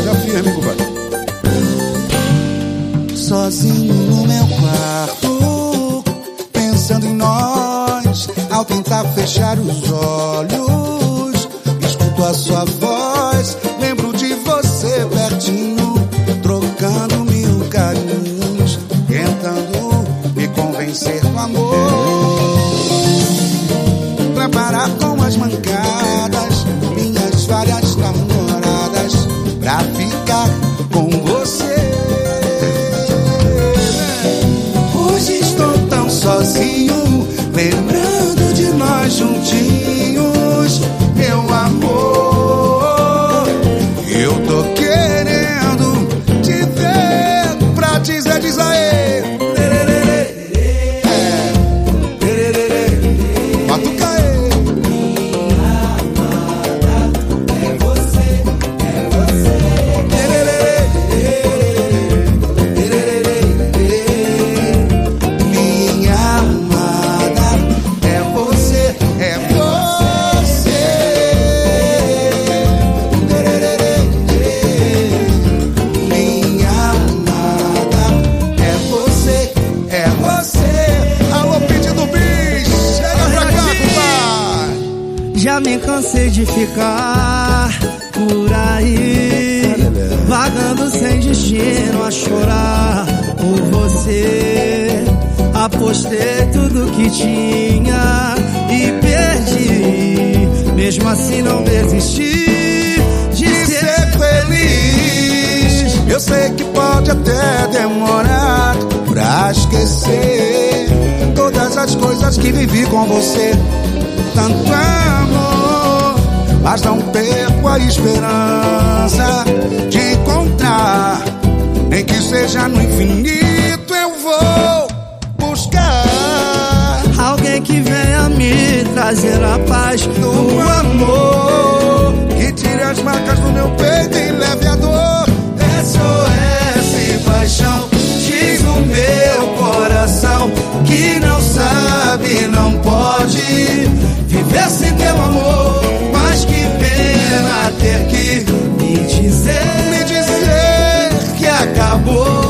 compadre. Sozinho no meu quarto, pensando em nós, ao tentar fechar os olhos, escuto a sua voz, lembro de você pertinho, trocando mil carinhos, tentando me convencer do amor. Já me cansei de ficar por aí, vagando sem destino a chorar por você. Apostei tudo que tinha e perdi. Mesmo assim, não desisti de de ser ser feliz. Eu sei que pode até demorar pra esquecer todas as coisas que vivi com você. Tanto amor, mas não perco a esperança de encontrar. Nem que seja no infinito, eu vou buscar. alguém que venha me trazer a paz do amor acabou.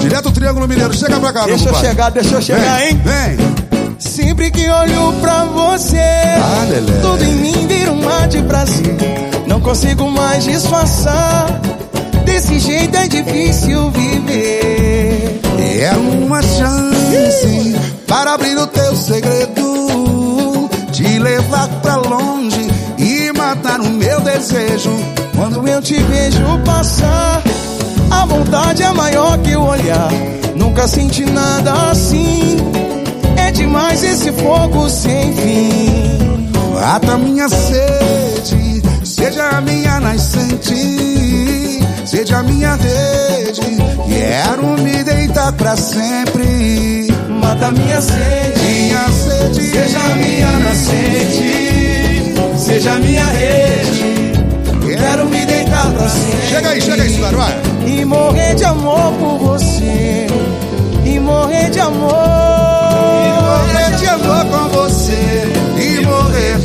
Direto o Triângulo Mineiro, chega pra cá, meu Deixa eu compadre. chegar, deixa eu chegar, Vem, hein? Vem. Sempre que olho pra você, Ah, tudo em mim vira um mar de prazer. Não consigo mais disfarçar. Desse jeito é difícil viver. É uma chance para abrir o teu segredo, te levar pra longe e matar o meu desejo. Quando eu te vejo passar, a vontade é maior que o olhar. Nunca senti nada assim. É demais esse fogo sem fim. Mata minha sede, seja a minha nascente, seja a minha rede. Quero me deitar pra sempre. Mata minha sede, Minha sede, seja a minha nascente, seja a minha rede. Quero me deitar pra sempre. Chega aí, chega aí, Vai. E morrer de amor por você. E morrer de amor. morrer de amor com você. E morrer,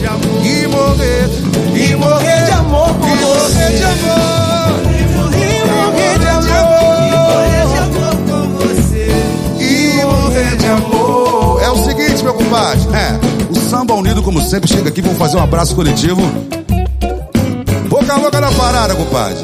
e morrer, E morrer de amor por e morrer você. de amor. E morrer de amor. E morrer de amor. É o seguinte, meu compadre. É, o Samba Unido, como sempre, chega aqui. Vamos fazer um abraço coletivo. Boca louca na parada, compadre.